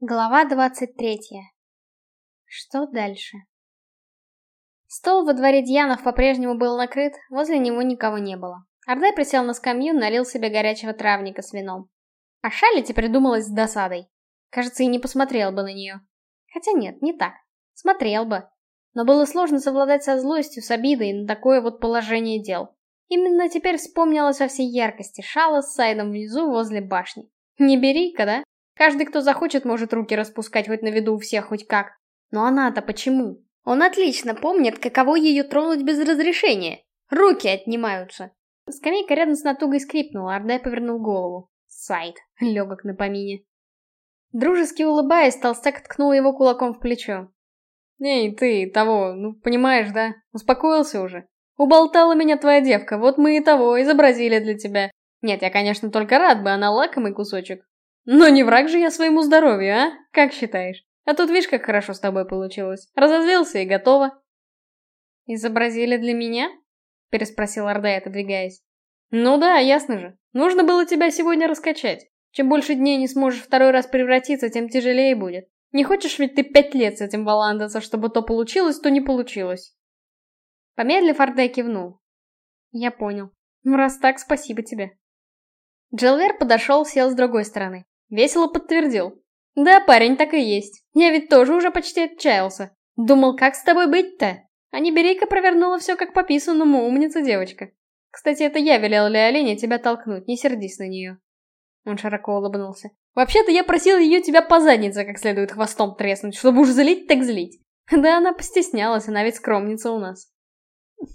Глава двадцать третья. Что дальше? Стол во дворе Дьянов по-прежнему был накрыт, возле него никого не было. Ардай присел на скамью, налил себе горячего травника с вином. А Шали теперь думалась с досадой. Кажется, и не посмотрел бы на нее. Хотя нет, не так. Смотрел бы. Но было сложно совладать со злостью, с обидой на такое вот положение дел. Именно теперь вспомнилось во всей яркости Шала с Сайдом внизу возле башни. Не бери-ка, да? Каждый, кто захочет, может руки распускать хоть на виду у всех, хоть как. Но она-то почему? Он отлично помнит, каково ее тронуть без разрешения. Руки отнимаются. Скамейка рядом с натугой скрипнула, Ардай повернул голову. Сайт, легок на помине. Дружески улыбаясь, толстяк ткнул его кулаком в плечо. «Эй, ты, того, ну понимаешь, да? Успокоился уже? Уболтала меня твоя девка, вот мы и того изобразили для тебя. Нет, я, конечно, только рад бы, она лакомый кусочек. Но не враг же я своему здоровью, а? Как считаешь? А тут видишь, как хорошо с тобой получилось. Разозлился и готово. Изобразили для меня? Переспросил Ордай, отодвигаясь. Ну да, ясно же. Нужно было тебя сегодня раскачать. Чем больше дней не сможешь второй раз превратиться, тем тяжелее будет. Не хочешь ведь ты пять лет с этим валандаться, чтобы то получилось, то не получилось. Помедлив, Ордай кивнул. Я понял. Ну раз так, спасибо тебе. Джилвер подошел, сел с другой стороны. Весело подтвердил. Да, парень, так и есть. Я ведь тоже уже почти отчаялся. Думал, как с тобой быть-то? А не бери провернула все как по писанному, умница девочка. Кстати, это я велел Леолине тебя толкнуть, не сердись на нее. Он широко улыбнулся. Вообще-то я просил ее тебя по заднице как следует хвостом треснуть, чтобы уж злить так злить. Да она постеснялась, она ведь скромница у нас.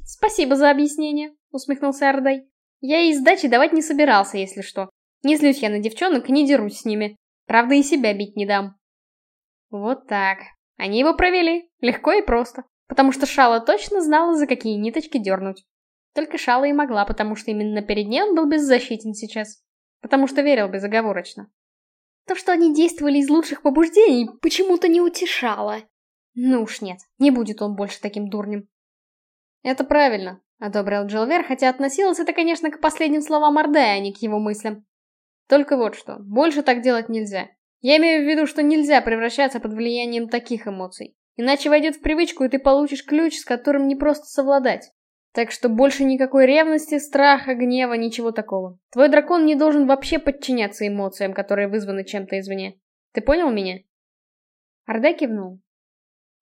Спасибо за объяснение, усмехнулся Ардай. Я ей сдачи давать не собирался, если что. Не злюсь я на девчонок и не дерусь с ними. Правда, и себя бить не дам. Вот так. Они его провели. Легко и просто. Потому что Шала точно знала, за какие ниточки дернуть. Только Шала и могла, потому что именно перед ней он был беззащитен сейчас. Потому что верил безоговорочно. То, что они действовали из лучших побуждений, почему-то не утешало. Ну уж нет, не будет он больше таким дурнем. Это правильно, одобрил Джилвер, хотя относилось это, конечно, к последним словам Ордая, а не к его мыслям. Только вот что, больше так делать нельзя. Я имею в виду, что нельзя превращаться под влиянием таких эмоций. Иначе войдет в привычку, и ты получишь ключ, с которым не просто совладать. Так что больше никакой ревности, страха, гнева, ничего такого. Твой дракон не должен вообще подчиняться эмоциям, которые вызваны чем-то извне. Ты понял меня? Орда кивнул.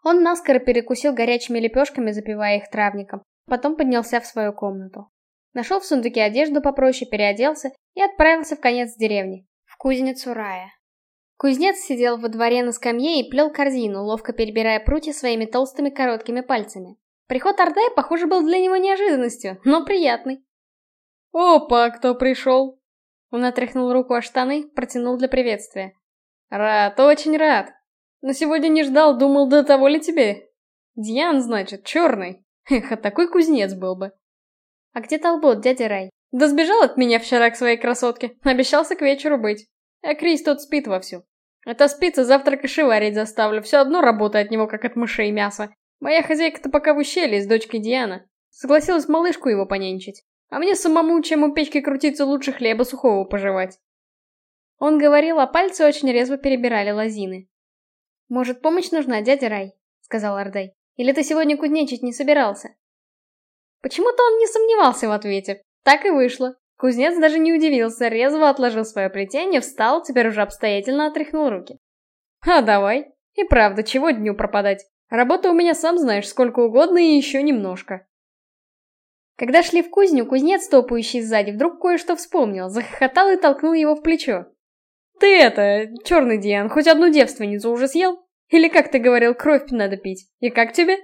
Он наскоро перекусил горячими лепешками, запивая их травником. Потом поднялся в свою комнату. Нашел в сундуке одежду попроще, переоделся и отправился в конец деревни, в кузницу Рая. Кузнец сидел во дворе на скамье и плел корзину, ловко перебирая прутья своими толстыми короткими пальцами. Приход Ордая, похоже, был для него неожиданностью, но приятный. «Опа, кто пришел?» Он отряхнул руку о штаны, протянул для приветствия. «Рад, очень рад. Но сегодня не ждал, думал, до того ли тебе? Дьян, значит, черный. Эх, а такой кузнец был бы». «А где Толбот, дядя Рай?» «Да сбежал от меня вчера к своей красотке. Обещался к вечеру быть. А Крис тот спит вовсю. Это спица завтра кашеварить заставлю. Все одно работа от него, как от мышей мяса. Моя хозяйка-то пока в ущелье с дочкой Диана. Согласилась малышку его понянчить. А мне самому, чем у печки крутиться, лучше хлеба сухого пожевать. Он говорил, а пальцы очень резво перебирали лозины. «Может, помощь нужна, дядя Рай?» — сказал Ардай. «Или ты сегодня кузнечить не собирался?» Почему-то он не сомневался в ответе. Так и вышло. Кузнец даже не удивился, резво отложил свое плетение, встал, теперь уже обстоятельно отряхнул руки. «А давай. И правда, чего дню пропадать? Работа у меня, сам знаешь, сколько угодно и еще немножко. Когда шли в кузню, кузнец, топающий сзади, вдруг кое-что вспомнил, захохотал и толкнул его в плечо. «Ты это, черный Диан, хоть одну девственницу уже съел? Или, как ты говорил, кровь надо пить? И как тебе?»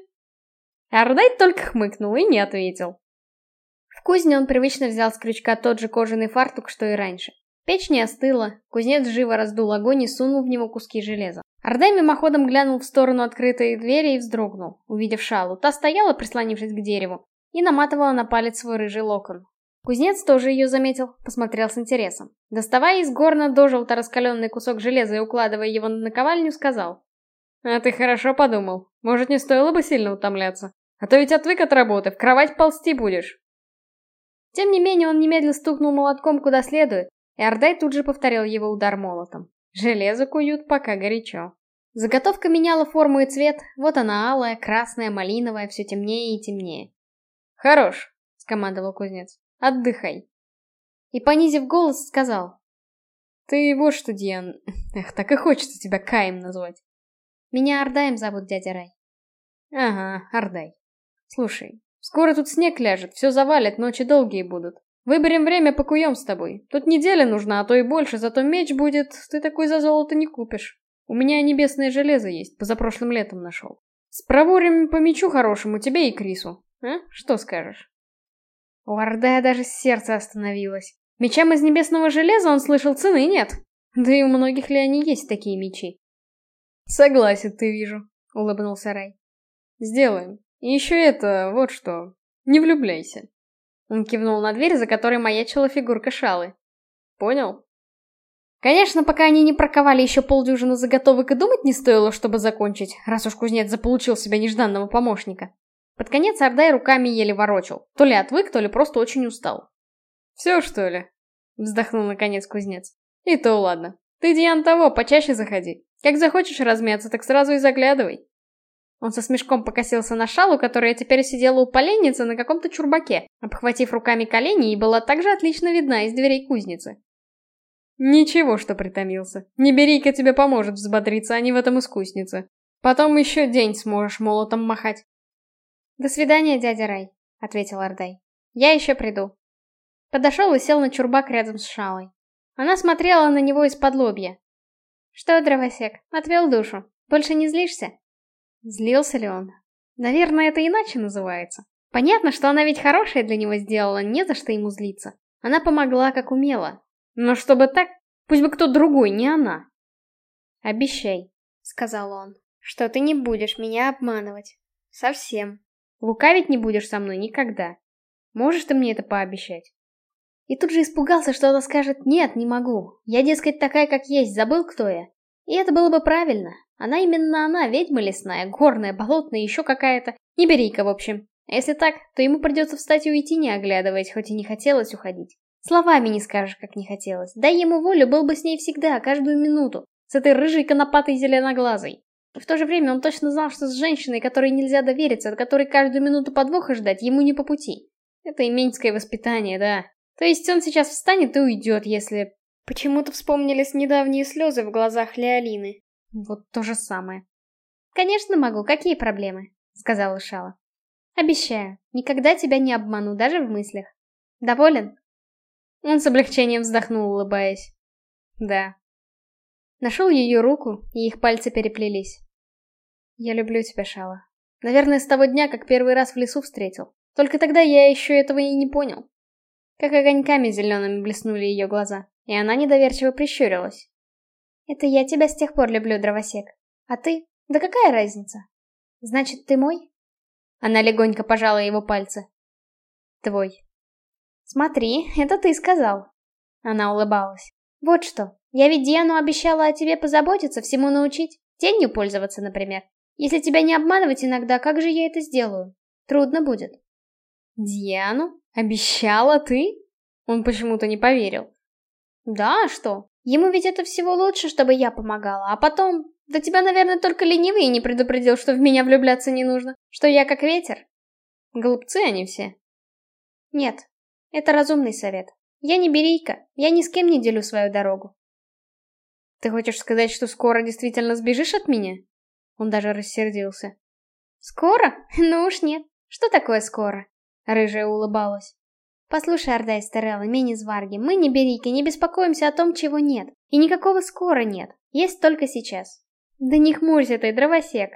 Ардай только хмыкнул и не ответил. В кузне он привычно взял с крючка тот же кожаный фартук, что и раньше. Печь не остыла, кузнец живо раздул огонь и сунул в него куски железа. Ардай мимоходом глянул в сторону открытой двери и вздрогнул, увидев шалу. Та стояла, прислонившись к дереву, и наматывала на палец свой рыжий локон. Кузнец тоже ее заметил, посмотрел с интересом. Доставая из горна дожелто раскаленный кусок железа и укладывая его на наковальню, сказал. «А ты хорошо подумал. Может, не стоило бы сильно утомляться? А то ведь отвык от работы, в кровать ползти будешь». Тем не менее, он немедленно стукнул молотком куда следует, и Ардай тут же повторил его удар молотом. Железо куют, пока горячо. Заготовка меняла форму и цвет, вот она алая, красная, малиновая, все темнее и темнее. «Хорош», — скомандовал кузнец, — «отдыхай». И, понизив голос, сказал. «Ты вот что, Диан... Эх, так и хочется тебя Каем назвать». «Меня Ардаем зовут, дядя Рай». «Ага, Ардай. Слушай, скоро тут снег ляжет, все завалит, ночи долгие будут. Выберем время, покуем с тобой. Тут неделя нужна, а то и больше, зато меч будет, ты такой за золото не купишь. У меня небесное железо есть, позапрошлым летом нашел. Спроворим по мечу хорошему тебе и Крису. А? Что скажешь? У Ардая даже сердце остановилось. Мечам из небесного железа он слышал цены нет. Да и у многих ли они есть такие мечи? Согласен, ты вижу, улыбнулся Рай. Сделаем. И еще это, вот что. Не влюбляйся. Он кивнул на дверь, за которой маячила фигурка Шалы. Понял? Конечно, пока они не проковали еще полдюжины заготовок и думать не стоило, чтобы закончить, раз уж кузнец заполучил себе нежданного помощника. Под конец Ардай руками еле ворочал. То ли отвык, то ли просто очень устал. «Все, что ли?» — вздохнул наконец кузнец. «И то ладно. Ты, Диан, того, почаще заходи. Как захочешь размяться, так сразу и заглядывай». Он со смешком покосился на шалу, которая теперь сидела у поленницы на каком-то чурбаке, обхватив руками колени и была также отлично видна из дверей кузницы. «Ничего, что притомился. Не бери-ка тебе поможет взбодриться, они в этом искусницы. Потом еще день сможешь молотом махать». «До свидания, дядя Рай», — ответил Ардай. «Я еще приду». Подошел и сел на чурбак рядом с Шалой. Она смотрела на него из-под лобья. «Что, дровосек, отвел душу? Больше не злишься?» Злился ли он? Наверное, это иначе называется. Понятно, что она ведь хорошее для него сделала, не за что ему злиться. Она помогла, как умела. Но чтобы так, пусть бы кто другой, не она. «Обещай», — сказал он, — «что ты не будешь меня обманывать. Совсем. Лукавить не будешь со мной никогда. Можешь ты мне это пообещать?» И тут же испугался, что она скажет «нет, не могу. Я, дескать, такая, как есть, забыл, кто я». И это было бы правильно. Она именно она, ведьма лесная, горная, болотная, еще какая-то. Не бери-ка, в общем. А если так, то ему придется встать и уйти, не оглядываясь, хоть и не хотелось уходить. Словами не скажешь, как не хотелось. Дай ему волю, был бы с ней всегда, каждую минуту. С этой рыжей конопатой зеленоглазой. В то же время он точно знал, что с женщиной, которой нельзя довериться, от которой каждую минуту подвоха ждать, ему не по пути. Это именское воспитание, да. То есть он сейчас встанет и уйдет, если... Почему-то вспомнились недавние слезы в глазах Леолины. Вот то же самое. «Конечно могу, какие проблемы?» — сказала Шала. «Обещаю, никогда тебя не обману, даже в мыслях. Доволен?» Он с облегчением вздохнул, улыбаясь. «Да». Нашел ее руку, и их пальцы переплелись. «Я люблю тебя, Шала. Наверное, с того дня, как первый раз в лесу встретил. Только тогда я еще этого и не понял». Как огоньками зелеными блеснули ее глаза, и она недоверчиво прищурилась. Это я тебя с тех пор люблю, дровосек. А ты? Да какая разница? Значит, ты мой? Она легонько пожала его пальцы. Твой. Смотри, это ты сказал. Она улыбалась. Вот что, я ведь Диану обещала о тебе позаботиться, всему научить. Тенью пользоваться, например. Если тебя не обманывать иногда, как же я это сделаю? Трудно будет. Диану? Обещала ты? Он почему-то не поверил. Да, а что? Ему ведь это всего лучше, чтобы я помогала, а потом... Да тебя, наверное, только ленивый не предупредил, что в меня влюбляться не нужно, что я как ветер. Глупцы они все. Нет, это разумный совет. Я не берейка, я ни с кем не делю свою дорогу. Ты хочешь сказать, что скоро действительно сбежишь от меня? Он даже рассердился. Скоро? Ну уж нет. Что такое скоро? Рыжая улыбалась. Послушай, Ордай Стерелла, Минис Варги, мы не берики, не беспокоимся о том, чего нет. И никакого скоро нет. Есть только сейчас. Да не хмурься ты, дровосек.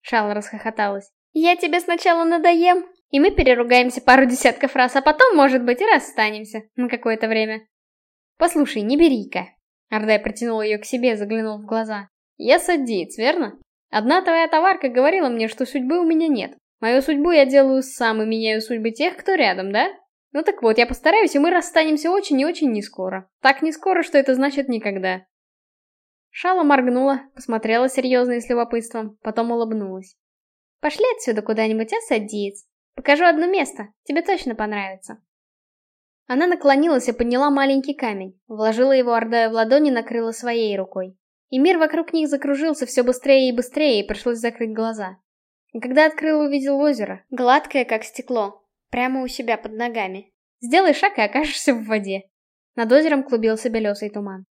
Шал расхохоталась. Я тебе сначала надоем, и мы переругаемся пару десятков раз, а потом, может быть, и расстанемся на какое-то время. Послушай, не бери-ка. Ордай протянул ее к себе, заглянул в глаза. Я садиец, верно? Одна твоя товарка говорила мне, что судьбы у меня нет. Мою судьбу я делаю сам и меняю судьбы тех, кто рядом, да? Ну так вот, я постараюсь, и мы расстанемся очень и очень нескоро. Так не скоро, что это значит никогда. Шала моргнула, посмотрела серьезно и с любопытством, потом улыбнулась. Пошли отсюда куда-нибудь, а, садиец? Покажу одно место, тебе точно понравится. Она наклонилась и подняла маленький камень, вложила его Ордаю в ладони и накрыла своей рукой. И мир вокруг них закружился все быстрее и быстрее, и пришлось закрыть глаза. И когда открыл, увидел озеро, гладкое, как стекло, прямо у себя под ногами. Сделай шаг и окажешься в воде. Над озером клубился белесый туман.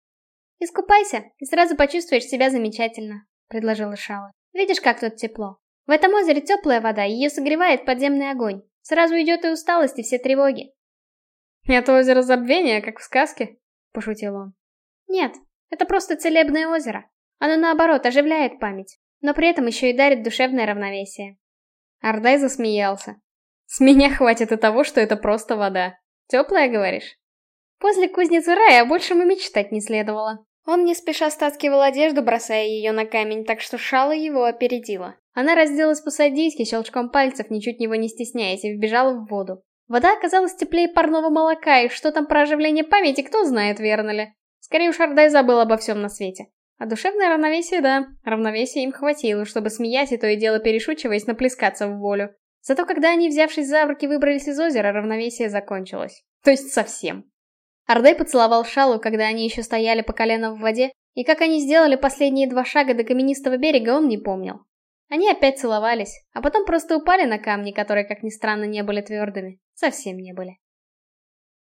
«Искупайся, и сразу почувствуешь себя замечательно», — предложила Шала. «Видишь, как тут тепло? В этом озере теплая вода, ее согревает подземный огонь. Сразу идет и усталость, и все тревоги. «Это озеро забвения, как в сказке?» — пошутил он. «Нет, это просто целебное озеро. Оно, наоборот, оживляет память, но при этом еще и дарит душевное равновесие». Ардай засмеялся. «С меня хватит и того, что это просто вода. Теплая, говоришь?» После кузницы рая больше мы мечтать не следовало. Он не спеша стаскивал одежду, бросая ее на камень, так что Шала его опередила. Она разделась по-садийски, щелчком пальцев, ничуть его не стесняясь, и вбежала в воду. Вода оказалась теплее парного молока, и что там про оживление памяти, кто знает, верно ли. Скорее уж Ардай забыл обо всем на свете. А душевное равновесие, да, равновесия им хватило, чтобы, смеясь и то и дело перешучиваясь, наплескаться в волю. Зато когда они, взявшись за руки, выбрались из озера, равновесие закончилось. То есть совсем. Ардай поцеловал Шалу, когда они еще стояли по колено в воде, и как они сделали последние два шага до каменистого берега, он не помнил. Они опять целовались, а потом просто упали на камни, которые, как ни странно, не были твердыми. Совсем не были.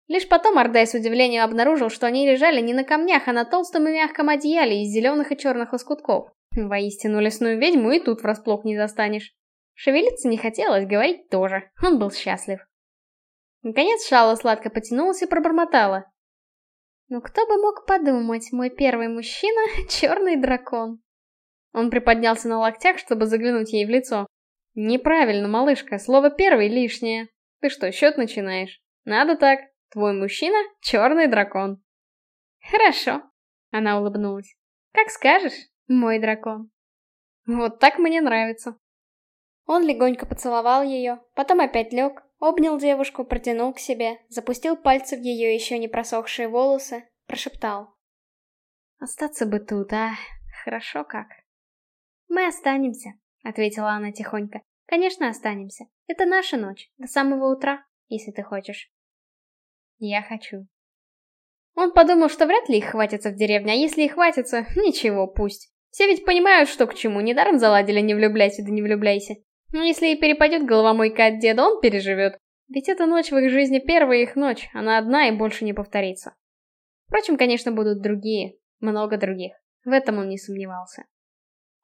Лишь потом Ардай с удивлением обнаружил, что они лежали не на камнях, а на толстом и мягком одеяле из зеленых и черных лоскутков. Воистину, лесную ведьму и тут врасплох не застанешь. Шевелиться не хотелось, говорить тоже. Он был счастлив. Наконец Шала сладко потянулась и пробормотала. «Ну кто бы мог подумать, мой первый мужчина — черный дракон». Он приподнялся на локтях, чтобы заглянуть ей в лицо. «Неправильно, малышка, слово «первый» лишнее. Ты что, счет начинаешь? Надо так. Твой мужчина — черный дракон». «Хорошо», — она улыбнулась. «Как скажешь, мой дракон». «Вот так мне нравится». Он легонько поцеловал ее, потом опять лег, обнял девушку, протянул к себе, запустил пальцы в ее еще не просохшие волосы, прошептал. «Остаться бы тут, а? Хорошо как». «Мы останемся», — ответила она тихонько. «Конечно, останемся. Это наша ночь, до самого утра, если ты хочешь». «Я хочу». Он подумал, что вряд ли их хватится в деревне, а если и хватится, ничего, пусть. Все ведь понимают, что к чему, недаром заладили «не влюбляйся, да не влюбляйся». Но если и перепадет головомойка от деда, он переживет. Ведь эта ночь в их жизни первая их ночь, она одна и больше не повторится. Впрочем, конечно, будут другие, много других. В этом он не сомневался.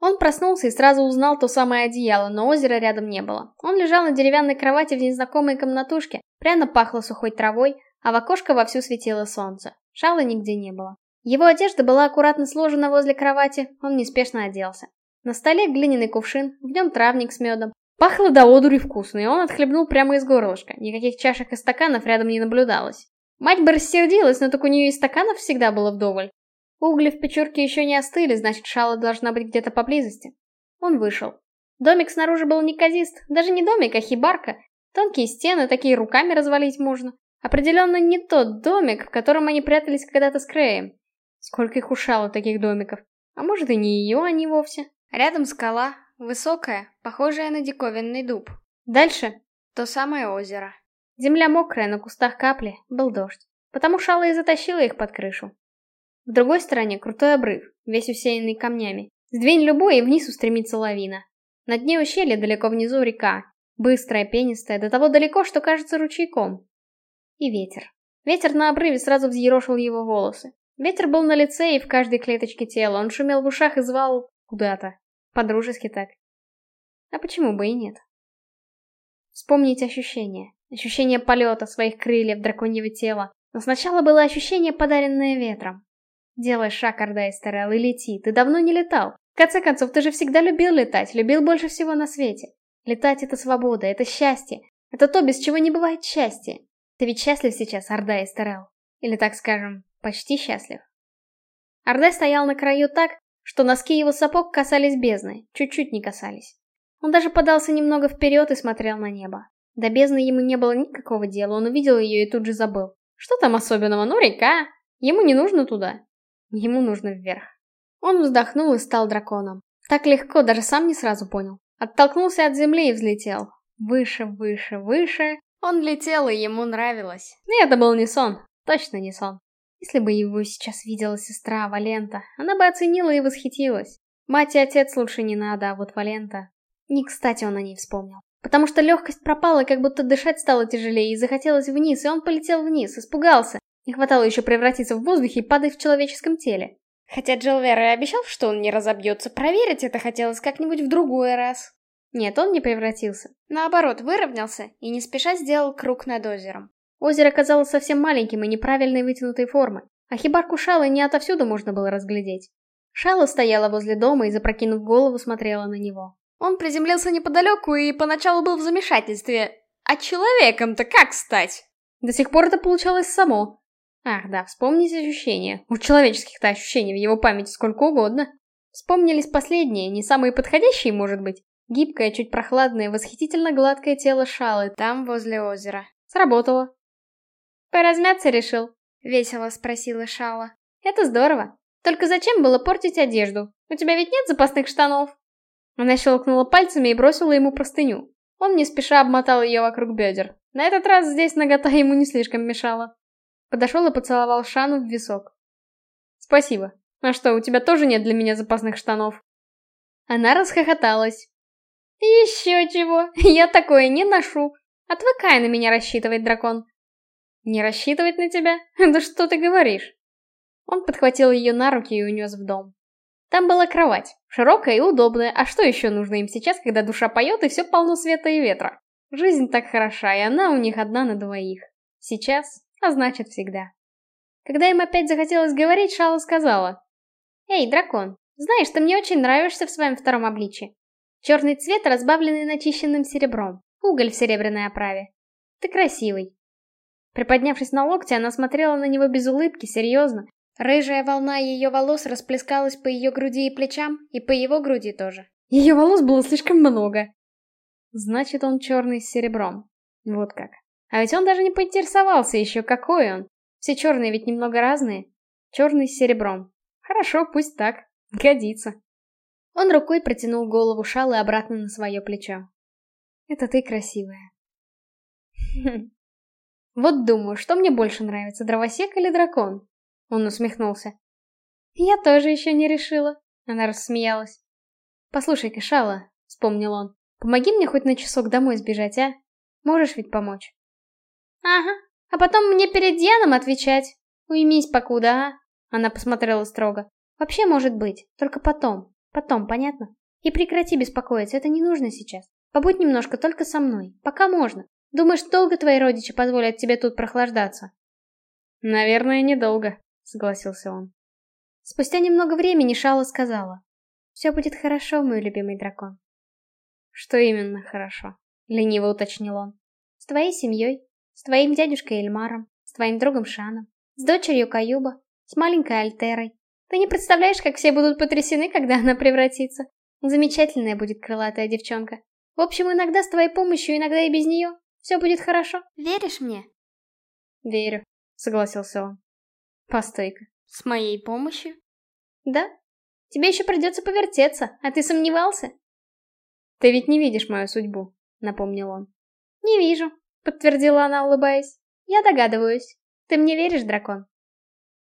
Он проснулся и сразу узнал то самое одеяло, но озера рядом не было. Он лежал на деревянной кровати в незнакомой комнатушке, пряно пахло сухой травой, а в окошко вовсю светило солнце. Шала нигде не было. Его одежда была аккуратно сложена возле кровати, он неспешно оделся. На столе глиняный кувшин, в нем травник с медом. Пахло до одури вкусно, и он отхлебнул прямо из горлышка. Никаких чашек и стаканов рядом не наблюдалось. Мать бы рассердилась, но так у нее и стаканов всегда было вдоволь. Угли в печурке еще не остыли, значит, шала должна быть где-то поблизости. Он вышел. Домик снаружи был неказист, даже не домик, а хибарка. Тонкие стены, такие руками развалить можно. Определенно не тот домик, в котором они прятались когда-то с Креем. Сколько их ушало таких домиков. А может и не ее они вовсе. Рядом скала, высокая, похожая на диковинный дуб. Дальше то самое озеро. Земля мокрая, на кустах капли, был дождь. Потому Шала и затащила их под крышу. В другой стороне крутой обрыв, весь усеянный камнями. Сдвинь любой, и вниз устремится лавина. На дне ущелья далеко внизу река. Быстрая, пенистая, до того далеко, что кажется ручейком. И ветер. Ветер на обрыве сразу взъерошил его волосы. Ветер был на лице и в каждой клеточке тела. Он шумел в ушах и звал куда-то. По-дружески так. А почему бы и нет? Вспомнить ощущения. Ощущение полета своих крыльев драконьего тела. Но сначала было ощущение, подаренное ветром. Делай шаг, Орда Эстерел, и лети. Ты давно не летал. В конце концов, ты же всегда любил летать, любил больше всего на свете. Летать — это свобода, это счастье. Это то, без чего не бывает счастья. Ты ведь счастлив сейчас, Орда Эстерел? Или, так скажем, почти счастлив? Орда стоял на краю так, что носки его сапог касались бездны, чуть-чуть не касались. Он даже подался немного вперед и смотрел на небо. До бездны ему не было никакого дела, он увидел ее и тут же забыл. Что там особенного? Ну, река. Ему не нужно туда. Ему нужно вверх. Он вздохнул и стал драконом. Так легко, даже сам не сразу понял. Оттолкнулся от земли и взлетел. Выше, выше, выше. Он летел, и ему нравилось. И это был не сон. Точно не сон. Если бы его сейчас видела сестра Валента, она бы оценила и восхитилась. Мать и отец лучше не надо, а вот Валента... Не кстати он о ней вспомнил. Потому что легкость пропала, как будто дышать стало тяжелее, и захотелось вниз, и он полетел вниз, испугался. Не хватало еще превратиться в воздухе и падать в человеческом теле. Хотя Джилвер и обещал, что он не разобьется, проверить это хотелось как-нибудь в другой раз. Нет, он не превратился. Наоборот, выровнялся и не спеша сделал круг над озером. Озеро казалось совсем маленьким и неправильной вытянутой формы, а хибарку Шалы не отовсюду можно было разглядеть. Шала стояла возле дома и, запрокинув голову, смотрела на него. Он приземлился неподалеку и поначалу был в замешательстве. А человеком-то как стать? До сих пор это получалось само. Ах, да, вспомните ощущения. У человеческих-то ощущений в его памяти сколько угодно. Вспомнились последние, не самые подходящие, может быть. Гибкое, чуть прохладное, восхитительно гладкое тело Шалы там, возле озера. Сработало. «Поразмяться решил?» — весело спросила Шала. «Это здорово. Только зачем было портить одежду? У тебя ведь нет запасных штанов?» Она щелкнула пальцами и бросила ему простыню. Он не спеша обмотал ее вокруг бедер. На этот раз здесь нагота ему не слишком мешала. Подошел и поцеловал Шану в висок. «Спасибо. А что, у тебя тоже нет для меня запасных штанов?» Она расхохоталась. «Еще чего, я такое не ношу. Отвыкай на меня рассчитывать, дракон». «Не рассчитывать на тебя? Да что ты говоришь?» Он подхватил ее на руки и унес в дом. Там была кровать, широкая и удобная, а что еще нужно им сейчас, когда душа поет и все полно света и ветра? Жизнь так хороша, и она у них одна на двоих. Сейчас, а значит всегда. Когда им опять захотелось говорить, Шала сказала. «Эй, дракон, знаешь, ты мне очень нравишься в своем втором обличье. Черный цвет, разбавленный начищенным серебром, уголь в серебряной оправе. Ты красивый». Приподнявшись на локте, она смотрела на него без улыбки, серьезно, Рыжая волна ее волос расплескалась по ее груди и плечам, и по его груди тоже. Ее волос было слишком много. Значит, он черный с серебром. Вот как. А ведь он даже не поинтересовался еще, какой он. Все черные ведь немного разные. Черный с серебром. Хорошо, пусть так. Годится. Он рукой протянул голову Шалы обратно на свое плечо. Это ты красивая. Вот думаю, что мне больше нравится, дровосек или дракон? Он усмехнулся. «Я тоже еще не решила», — она рассмеялась. «Послушай-ка, Шала», — вспомнил он, — «помоги мне хоть на часок домой сбежать, а? Можешь ведь помочь?» «Ага, а потом мне перед Яном отвечать. Уймись покуда, а?» Она посмотрела строго. «Вообще может быть, только потом. Потом, понятно? И прекрати беспокоиться, это не нужно сейчас. Побудь немножко только со мной, пока можно. Думаешь, долго твои родичи позволят тебе тут прохлаждаться?» «Наверное, недолго», согласился он. Спустя немного времени Шала сказала. «Все будет хорошо, мой любимый дракон». «Что именно хорошо?» — лениво уточнил он. «С твоей семьей, с твоим дядюшкой Эльмаром, с твоим другом Шаном, с дочерью Каюба, с маленькой Альтерой. Ты не представляешь, как все будут потрясены, когда она превратится. Замечательная будет крылатая девчонка. В общем, иногда с твоей помощью, иногда и без нее. Все будет хорошо. Веришь мне?» «Верю», — согласился он. Постой-ка, с моей помощью? Да. Тебе еще придется повертеться, а ты сомневался? Ты ведь не видишь мою судьбу, напомнил он. Не вижу, подтвердила она, улыбаясь. Я догадываюсь. Ты мне веришь, дракон?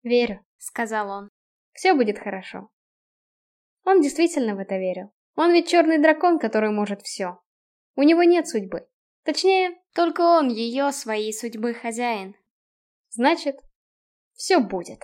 Верю, сказал он. Все будет хорошо. Он действительно в это верил. Он ведь черный дракон, который может все. У него нет судьбы. Точнее, только он ее своей судьбы хозяин. Значит, все будет.